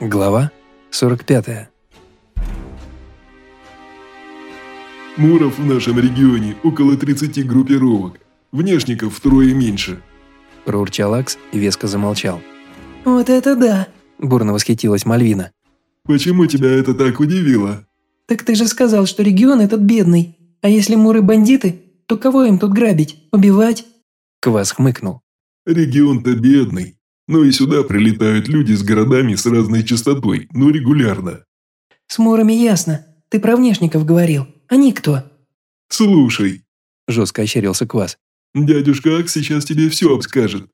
Глава 45. Муров в нашем регионе около 30 группировок. Внешников втрое меньше. Проурчал Акс и веско замолчал. «Вот это да! Бурно восхитилась Мальвина. Почему тебя это так удивило? Так ты же сказал, что регион этот бедный. А если муры бандиты, то кого им тут грабить? Убивать?» Квас хмыкнул. Регион-то бедный. Но и сюда прилетают люди с городами с разной частотой, но регулярно. «С мурами ясно. Ты про внешников говорил. Они кто?» Слушай, Жестко ощерился Квас. дядюшка Акс сейчас тебе все обскажет.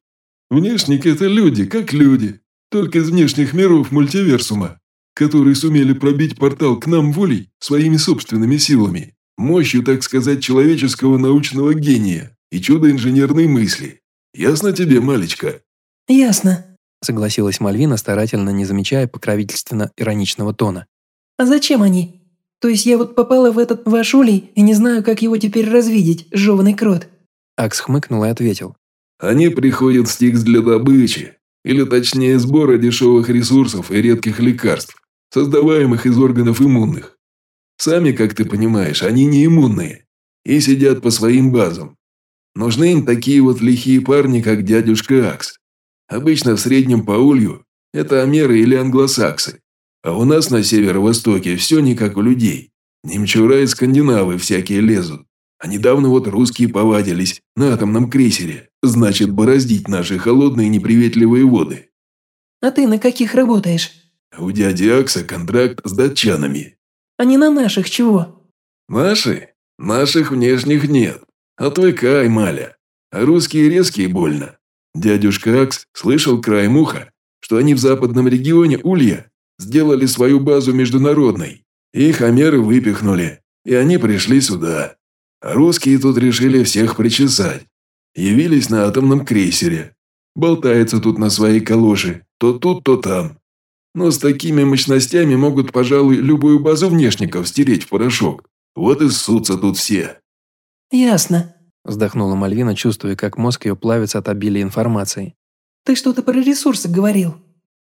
Внешники – это люди, как люди. Только из внешних миров мультиверсума, которые сумели пробить портал к нам волей своими собственными силами, мощью, так сказать, человеческого научного гения и чудо инженерной мысли. Ясно тебе, малечка? «Ясно. Согласилась Мальвина, старательно не замечая покровительственно-ироничного тона. А зачем они? То есть я вот попала в этот ваш улей и не знаю, как его теперь развидеть, жеванный крот». Акс хмыкнул и ответил. Они приходят в Стикс для добычи, или точнее сбора дешевых ресурсов и редких лекарств, создаваемых из органов иммунных. Сами, как ты понимаешь, они не иммунные и сидят по своим базам. Нужны им такие вот лихие парни, как дядюшка Акс. Обычно в среднем по улью это амеры или англосаксы. А у нас на северо-востоке все не как у людей. Немчура и скандинавы всякие лезут. А недавно вот русские повадились на атомном крейсере. Значит, бороздить наши холодные неприветливые воды. «А ты на каких работаешь? А у дяди Акса контракт с датчанами. А не на наших чего?» Наши? Наших внешних нет. Отвыкай, Маля. А русские резкие больно. Дядюшка Акс слышал краем уха, что они в западном регионе Улья сделали свою базу международной. Их амеры выпихнули, и они пришли сюда. Русские тут решили всех причесать. Явились на атомном крейсере. Болтается тут на своей калоши, то тут, то там. Но с такими мощностями могут, пожалуй, любую базу внешников стереть в порошок. Вот и ссутся тут все. «Ясно. Вздохнула Мальвина, чувствуя, как мозг ее плавится от обилия информации. Ты что-то про ресурсы говорил.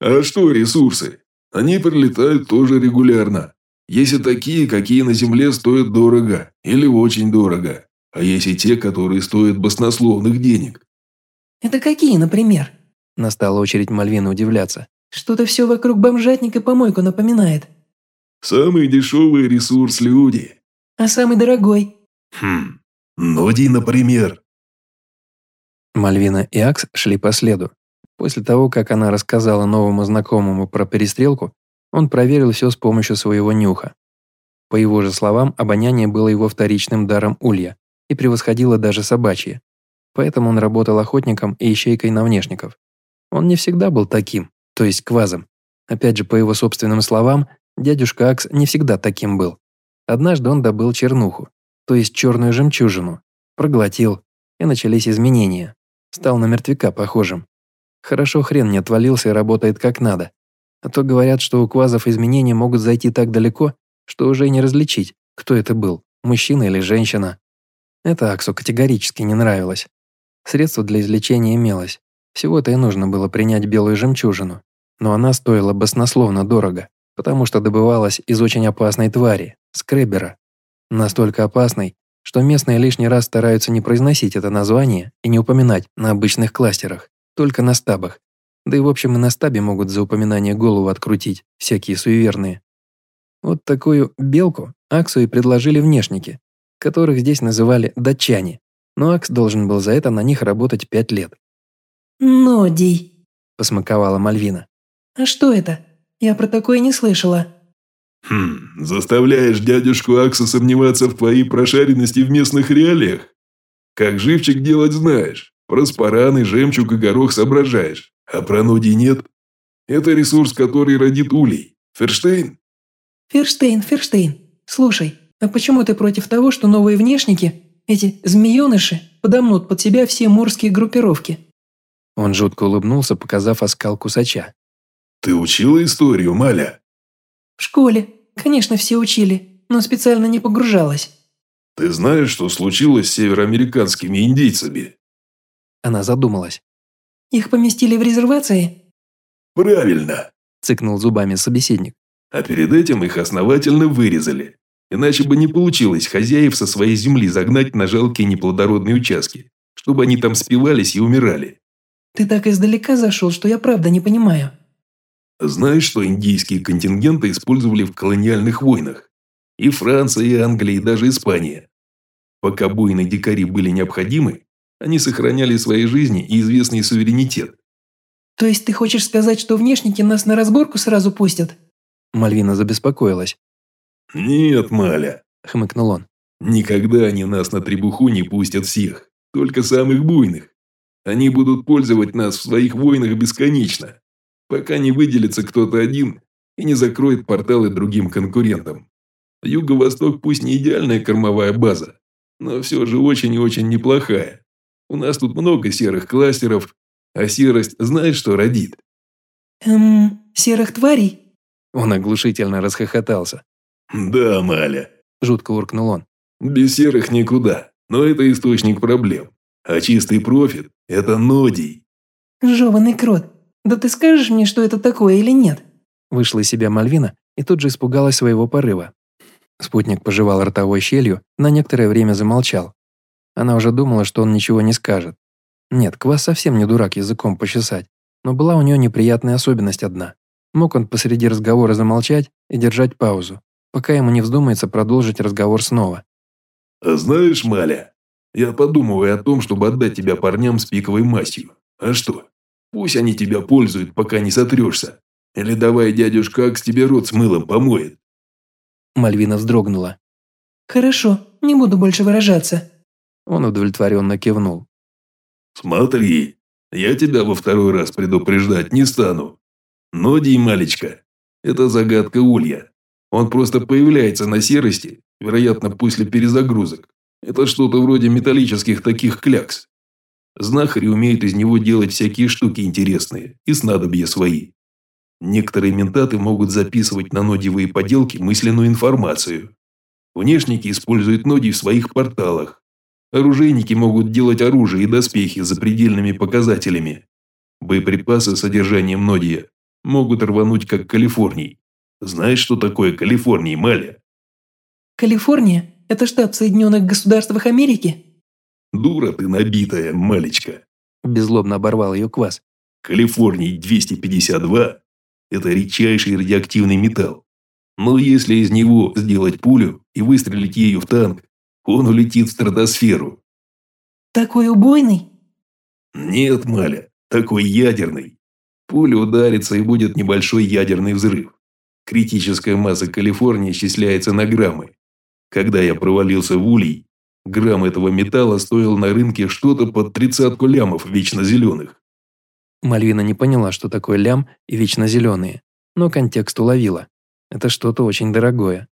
А что ресурсы? Они прилетают тоже регулярно. Есть и такие, какие на Земле стоят дорого или очень дорого. А есть и те, которые стоят баснословных денег. Это какие, например? Настала очередь Мальвины удивляться. Что-то все вокруг бомжатника помойку напоминает. Самый дешевый ресурс – люди. А самый дорогой? Хм, Ноди, например. Мальвина и Акс шли по следу. После того, как она рассказала новому знакомому про перестрелку, он проверил все с помощью своего нюха. По его же словам, обоняние было его вторичным даром улья и превосходило даже собачье. Поэтому он работал охотником и ищейкой на внешников. Он не всегда был таким, то есть квазом. Опять же, по его собственным словам, дядюшка Акс не всегда таким был. Однажды он добыл чернуху, то есть черную жемчужину, проглотил, и начались изменения. Стал на мертвяка похожим. Хорошо хрен не отвалился и работает как надо. А то говорят, что у квазов изменения могут зайти так далеко, что уже и не различить, кто это был, мужчина или женщина. Это Аксу категорически не нравилось. Средство для излечения имелось. Всего-то и нужно было принять белую жемчужину. Но она стоила баснословно дорого, потому что добывалась из очень опасной твари – скребера. Настолько опасной, что местные лишний раз стараются не произносить это название и не упоминать на обычных кластерах, только на стабах. Да и в общем и на стабе могут за упоминание голову открутить, всякие суеверные. Вот такую белку Аксу и предложили внешники, которых здесь называли датчане, но Акс должен был за это на них работать пять лет. Нодий. Посмаковала Мальвина. А что это? Я про такое не слышала. Хм, заставляешь дядюшку Акса сомневаться в твоей прошаренности в местных реалиях. Как живчик делать знаешь, про спараны, жемчуг и горох соображаешь, а про ноди нет. Это ресурс, который родит улей. Ферштейн? Ферштейн, Ферштейн. Слушай, а почему ты против того, что новые внешники, эти змееныши, подомнут под себя все морские группировки? Он жутко улыбнулся, показав оскал кусача. Ты учила историю, Маля? В школе. Конечно, все учили, но специально не погружалась. Ты знаешь, что случилось с североамериканскими индейцами? Она задумалась. Их поместили в резервации? Правильно. цыкнул зубами собеседник. А перед этим их основательно вырезали. Иначе бы не получилось хозяев со своей земли загнать на жалкие неплодородные участки, чтобы они там спивались и умирали. Ты так издалека зашел, что я правда не понимаю. Знаешь, что индийские контингенты использовали в колониальных войнах? И Франция, и Англия, и даже Испания. Пока буйные дикари были необходимы, они сохраняли свои жизни и известный суверенитет. То есть ты хочешь сказать, что внешники нас на разборку сразу пустят? Мальвина забеспокоилась. «Нет, Маля», – хмыкнул он. «Никогда они нас на требуху не пустят всех, только самых буйных. Они будут пользовать нас в своих войнах бесконечно, пока не выделится кто-то один и не закроет порталы другим конкурентам. Юго-Восток пусть не идеальная кормовая база, но все же очень и очень неплохая. У нас тут много серых кластеров, а серость знаешь, что родит? Эм, серых тварей? Он оглушительно расхохотался. Да, Маля. Жутко уркнул он. Без серых никуда, но это источник проблем. А чистый профит – это нодий. Жеванный крот. Да ты скажешь мне, что это такое или нет? Вышла из себя Мальвина и тут же испугалась своего порыва. Спутник пожевал ротовой щелью, на некоторое время замолчал. Она уже думала, что он ничего не скажет. Нет, Квас совсем не дурак языком почесать, но была у нее неприятная особенность одна. Мог он посреди разговора замолчать и держать паузу, пока ему не вздумается продолжить разговор снова. «А знаешь, Маля, я подумываю о том, чтобы отдать тебя парням с пиковой мастью. А что? Пусть они тебя пользуют, пока не сотрешься. Или давай дядюшка Акс тебе рот с мылом помоет». Мальвина вздрогнула. «Хорошо, не буду больше выражаться». Он удовлетворенно кивнул. «Смотри, я тебя во второй раз предупреждать не стану. Ноди, малечка, это загадка Улья. Он просто появляется на серости, вероятно, после перезагрузок. Это что-то вроде металлических таких клякс. Знахари умеют из него делать всякие штуки интересные и снадобья свои. Некоторые ментаты могут записывать на нодевые поделки мысленную информацию. Внешники используют ноди в своих порталах. Оружейники могут делать оружие и доспехи с запредельными показателями. Боеприпасы с содержанием нодия могут рвануть как Калифорний. Знаешь, что такое Калифорний, Маля? Калифорния – это штат Соединенных Государствах Америки? Дура ты набитая, малечка. Безлобно оборвал ее квас. Калифорний 252 – это редчайший радиоактивный металл. Но если из него сделать пулю и выстрелить ею в танк, он улетит в стратосферу. Такой убойный? Нет, Маля, такой ядерный. Пуля ударится и будет небольшой ядерный взрыв. Критическая масса Калифорнии исчисляется на граммы. Когда я провалился в улей, грамм этого металла стоил на рынке что-то под тридцатку лямов вечно зеленых. Мальвина не поняла, что такое лям и вечно зеленые, но контекст уловила. Это что-то очень дорогое.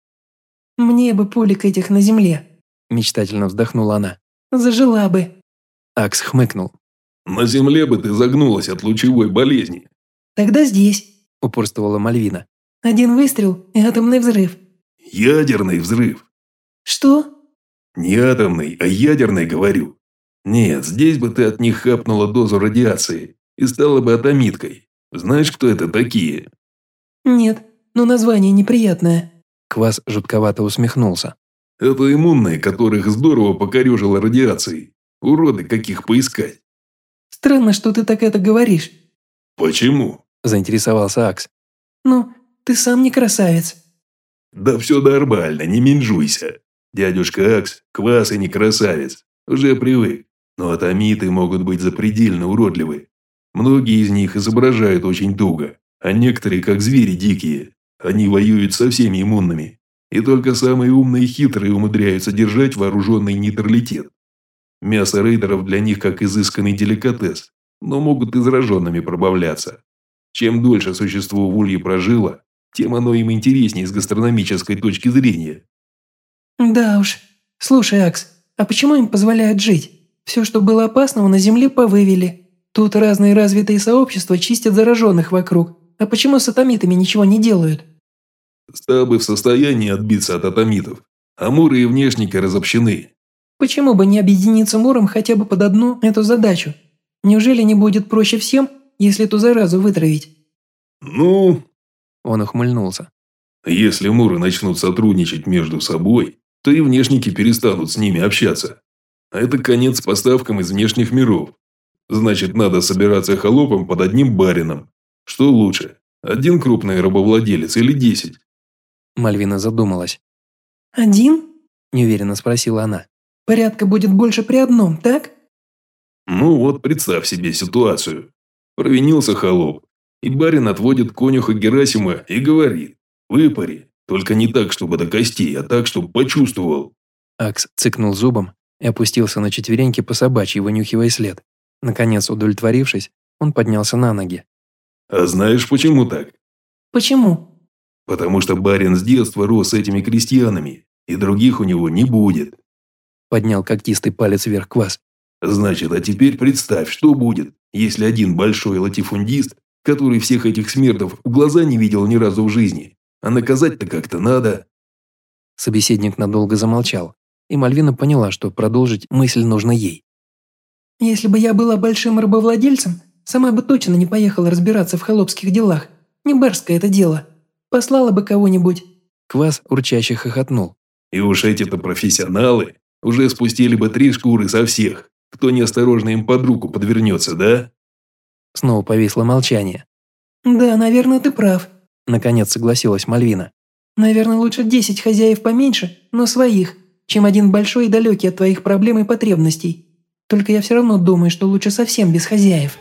«Мне бы пулик этих на земле», – мечтательно вздохнула она. «Зажила бы». Акс хмыкнул. «На земле бы ты загнулась от лучевой болезни». «Тогда здесь», – упорствовала Мальвина. «Один выстрел и атомный взрыв». «Ядерный взрыв». «Что?» «Не атомный, а ядерный, говорю. Нет, здесь бы ты от них хапнула дозу радиации и стала бы атомиткой. Знаешь, кто это такие?» «Нет, но название неприятное». Квас жутковато усмехнулся. «Это иммунные, которых здорово покорежило радиацией. Уроды каких поискать». «Странно, что ты так это говоришь». «Почему?» – заинтересовался Акс. «Ну, ты сам не красавец». «Да все нормально, не менжуйся. Дядюшка Акс, квас и не красавец. Уже привык. Но атомиты могут быть запредельно уродливы. Многие из них изображают очень туго, а некоторые как звери дикие. Они воюют со всеми иммунными. И только самые умные и хитрые умудряются держать вооруженный нейтралитет. Мясо рейдеров для них как изысканный деликатес, но могут и зараженными пробавляться. Чем дольше существо в улье прожило, тем оно им интереснее с гастрономической точки зрения. Да уж. Слушай, Акс, а почему им позволяют жить? Все, что было опасного, на Земле повывели. Тут разные развитые сообщества чистят зараженных вокруг. А почему с атомитами ничего не делают? Стабы в состоянии отбиться от атомитов. А муры и внешники разобщены. Почему бы не объединиться муром хотя бы под одну эту задачу? Неужели не будет проще всем, если эту заразу вытравить? Ну, Он ухмыльнулся. Если муры начнут сотрудничать между собой, то и внешники перестанут с ними общаться. А это конец поставкам из внешних миров. Значит, надо собираться холопом под одним барином. Что лучше, один крупный рабовладелец или десять? Мальвина задумалась. «Один?» – неуверенно спросила она. «Порядка будет больше при одном, так?» Ну вот, представь себе ситуацию. Провинился холоп, и барин отводит конюха Герасима и говорит «Выпари, только не так, чтобы до костей, а так, чтобы почувствовал». Акс цыкнул зубом и опустился на четвереньки по собачьи, вынюхивая след. Наконец, удовлетворившись, он поднялся на ноги. «А знаешь, почему так?» «Почему?» «Потому что барин с детства рос с этими крестьянами, и других у него не будет». Поднял когтистый палец вверх Квас. Значит, а теперь представь, что будет, если один большой латифундист, который всех этих смертов в глаза не видел ни разу в жизни, а наказать-то как-то надо. Собеседник надолго замолчал, и Мальвина поняла, что продолжить мысль нужно ей. «Если бы я была большим рабовладельцем, сама бы точно не поехала разбираться в холопских делах. Не барское это дело. Послала бы кого-нибудь». Квас урчаще хохотнул. «И уж эти-то профессионалы уже спустили бы три шкуры со всех кто неосторожно им под руку подвернется, да?» Снова повисло молчание. «Да, наверное, ты прав», – наконец согласилась Мальвина. «Наверное, лучше десять хозяев поменьше, но своих, чем один большой и далекий от твоих проблем и потребностей. Только я все равно думаю, что лучше совсем без хозяев».